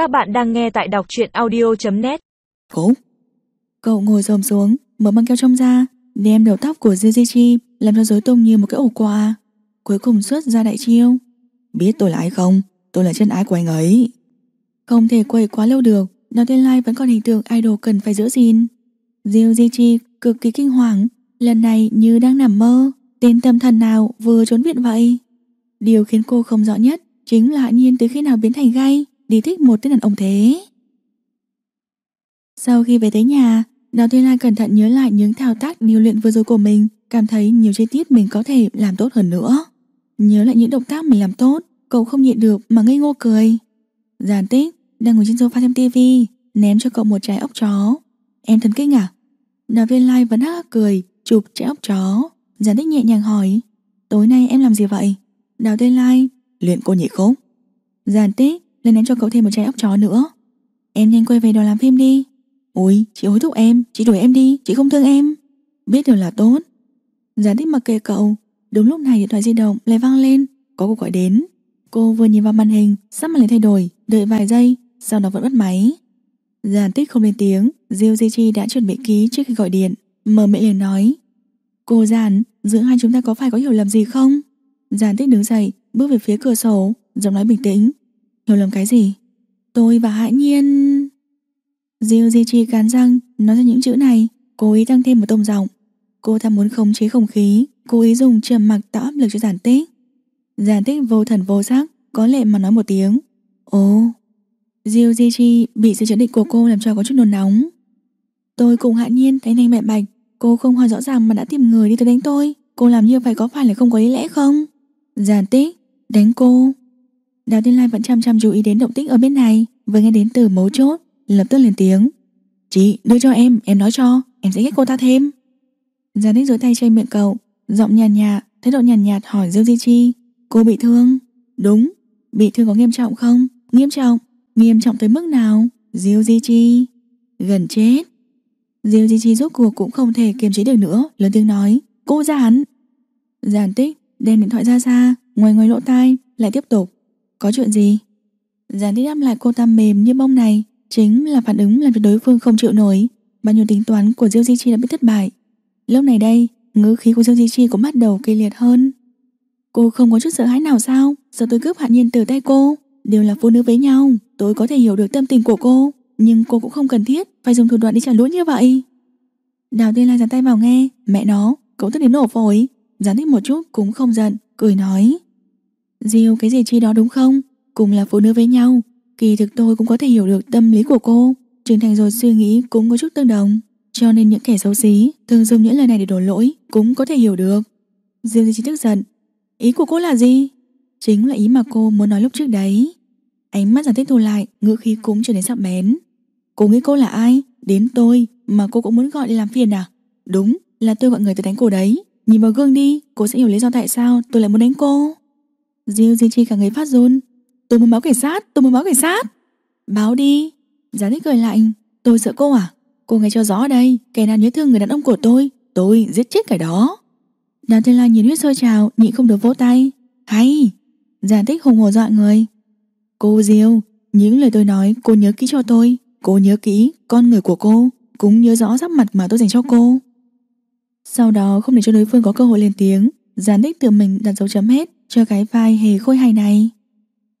Các bạn đang nghe tại đọc truyện audio.net cố. Cậu ngồi rồm xuống, Mở băng keo trong ra Đem đầu tóc của Zizichi Làm cho rối tung như một cái ổ quà. Cuối cùng xuất ra đại chiêu. Biết tôi là ai không? Tôi là chân ái của anh ấy. Không thể quậy quá lâu được Nói tên Lai vẫn còn hình tượng idol cần phải giữ gìn. Zizichi cực kỳ kinh hoàng, Lần này như đang nằm mơ, Tên tâm thần nào vừa trốn viện vậy? Điều khiến cô không rõ nhất Chính là Hạ Nhiên từ khi nào biến thành gay Đi thích một tên đàn ông thế. Sau khi về tới nhà, Đào Thiên Lai cẩn thận nhớ lại những thao tác điều luyện vừa rồi của mình, Cảm thấy nhiều chi tiết mình có thể làm tốt hơn nữa. Nhớ lại những động tác mình làm tốt, Cậu không nhịn được mà ngây ngô cười. Giàn tích, đang ngồi trên sofa xem tivi Ném cho cậu một trái ốc chó. Em thần kinh à? Đào Thiên Lai vẫn hắc hắc cười, Chụp trái ốc chó. Giàn tích nhẹ nhàng hỏi, Tối nay em làm gì vậy? Đào Thiên Lai, Luyện cô nhị khúc. Giàn tích lên ném cho cậu thêm một chai ốc chó nữa. Em nhanh quay về đồ làm phim đi. Ôi, chị hối thúc em. Chị đuổi em đi, Chị không thương em. Biết điều là tốt. Gián tích mặc kệ cậu, Đúng lúc này điện thoại di động lại vang lên. Có cuộc gọi đến. Cô vừa nhìn vào màn hình, Sắc mặt lại thay đổi, Đợi vài giây, Sau đó vẫn bắt máy. Giàn tích không lên tiếng, Diêu Di Chi đã chuẩn bị ký trước khi gọi điện, Mở miệng liền nói. Cô Giàn Giữa hai chúng ta có phải có hiểu lầm gì không? Giàn tích đứng dậy, Bước về phía cửa sổ, Giọng nói bình tĩnh. Hiểu lầm cái gì? Tôi và Hạ Nhiên. Diêu Di Chi cắn răng, nói ra những chữ này. Cố ý tăng thêm một tông giọng. Cô ta muốn khống chế không khí, Cố ý dùng trầm mặc tạo áp lực cho giản tích. Giản tích vô thần vô sắc Có lệ mà nói một tiếng. Ồ, Diêu Di Chi bị sự chấn định của cô làm cho có chút nôn nóng. Tôi cùng Hạ Nhiên thấy nhanh mẹ bạch, Cô không hỏi rõ ràng mà đã tìm người đi tới đánh tôi. Cô làm như vậy có phải là không có lý lẽ không? Giản tích, Đánh cô. Đào Tiên Lai vẫn chăm chăm chú ý đến động tĩnh ở bên này Vừa nghe đến từ mấu chốt Lập tức lên tiếng. Chị đưa cho em, em nói cho Em sẽ ghét cô ta thêm. Giàn đích dưới tay chơi miệng cậu Giọng nhàn nhạt, thái độ nhàn nhạt, hỏi Diêu Di Chi Cô bị thương? Đúng, bị thương có nghiêm trọng không? Nghiêm trọng, nghiêm trọng tới mức nào? Diêu Di Chi. Gần chết. Diêu Di Chi rốt cuộc cũng không thể kiềm chế được nữa Lớn tiếng nói, cô ra hắn. Tích, đem điện thoại ra xa Ngoài ngoài lỗ tai, lại tiếp tục. Có chuyện gì? Giản đi đáp lại cô ta mềm như bông này Chính là phản ứng làm cho đối phương không chịu nổi. Bao nhiêu tính toán của Diêu Di Chi đã bị thất bại. Lúc này đây ngữ khí của Diêu Di Chi cũng bắt đầu kỳ liệt hơn. Cô không có chút sợ hãi nào sao? Giờ tôi cướp hạn nhiên từ tay cô. Đều là phụ nữ với nhau Tôi có thể hiểu được tâm tình của cô. Nhưng cô cũng không cần thiết Phải dùng thủ đoạn đi trả lũa như vậy. Đào tiên lai dán tay vào nghe Mẹ nó, cậu tức đến nổ phổi. Gián thích một chút cũng không giận Cười nói. Diêu cái gì chi đó đúng không? Cùng là phụ nữ với nhau. Kỳ thực tôi cũng có thể hiểu được tâm lý của cô. Trưởng thành rồi suy nghĩ cũng có chút tương đồng. Cho nên những kẻ xấu xí Thường dùng những lời này để đổ lỗi, Cũng có thể hiểu được. Diêu Di Chi tức giận. Ý của cô là gì? Chính là ý mà cô muốn nói lúc trước đấy. Ánh mắt giản tích thu lại, Ngữ khí cũng trở nên sắc bén. Cô nghĩ cô là ai? Đến tôi, Mà cô cũng muốn gọi để làm phiền à? Đúng, là tôi gọi người tới đánh cô đấy. Nhìn vào gương đi, Cô sẽ hiểu lý do tại sao tôi lại muốn đánh cô. Diêu Di Chi cả người phát run? Tôi muốn báo cảnh sát, tôi muốn báo cảnh sát. Báo đi. Giá thích cười lạnh. Tôi sợ cô à? Cô nghe cho rõ đây Kẻ nào nhớ thương người đàn ông của tôi Tôi giết chết kẻ đó. Đào Thiên Lan nhìn huyết sôi trào Nhị không được vỗ tay. Hay! Giá thích hùng hồ dọa người. Cô Diêu Những lời tôi nói cô nhớ kỹ cho tôi. Cô nhớ kỹ con người của cô Cũng nhớ rõ sắc mặt mà tôi dành cho cô. Sau đó không để cho đối phương có cơ hội lên tiếng. Gián đích tự mình đặt dấu chấm hết Cho cái vai hề khôi hài này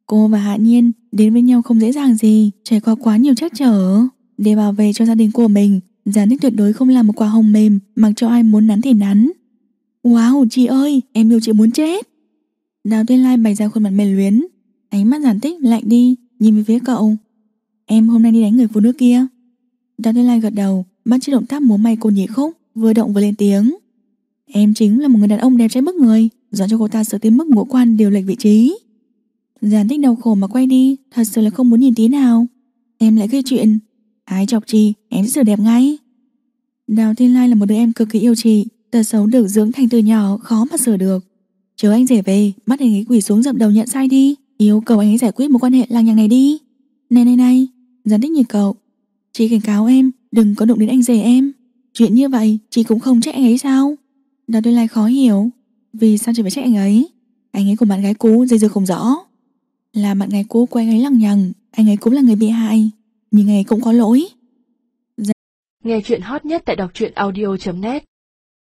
Cô và Hạ Nhiên đến với nhau không dễ dàng gì, trải qua quá nhiều trắc trở. Để bảo vệ cho gia đình của mình, Gián đích tuyệt đối không làm một quả hồng mềm mặc cho ai muốn nắn thì nắn. Wow, chị ơi, em yêu chị muốn chết. Đào Tuyên Lai bày ra khuôn mặt mềm luyến, ánh mắt Giản Tích lạnh đi, nhìn về phía cậu. Em hôm nay đi đánh người phụ nữ kia. Đào Tuyên Lai gật đầu, bắt chiếc động tác múa may cô nhị khúc, vừa động vừa lên tiếng. Em chính là một người đàn ông đẹp trai mất người, dọn cho cô ta sửa tới mức ngũ quan điều lệch vị trí. Giàn tích đau khổ mà quay đi Thật sự là không muốn nhìn tí nào. Em lại gây chuyện. Ai chọc chị em sẽ sửa đẹp ngay. Đào Thiên Lai là một đứa em cực kỳ yêu chị Tật xấu được dưỡng thành từ nhỏ khó mà sửa được. Chờ anh rể về Bắt anh ấy quỳ xuống dậm đầu nhận sai đi. Yêu cầu anh ấy giải quyết một quan hệ lằng nhằng này đi. Này này này Giàn tích nhìn cậu. Chị cảnh cáo em đừng có đụng đến anh rể em. Chuyện như vậy chị cũng không trách anh ấy sao? Đào Tuyên Lai khó hiểu. Vì sao chị phải trách anh ấy? Anh ấy cùng bạn gái cũ dây dưa không rõ. Là bạn gái cũ của anh ấy lằng nhằng anh ấy cũng là người bị hại, nhưng anh ấy cũng có lỗi. Nghe chuyện hot nhất tại đọc truyện audio.net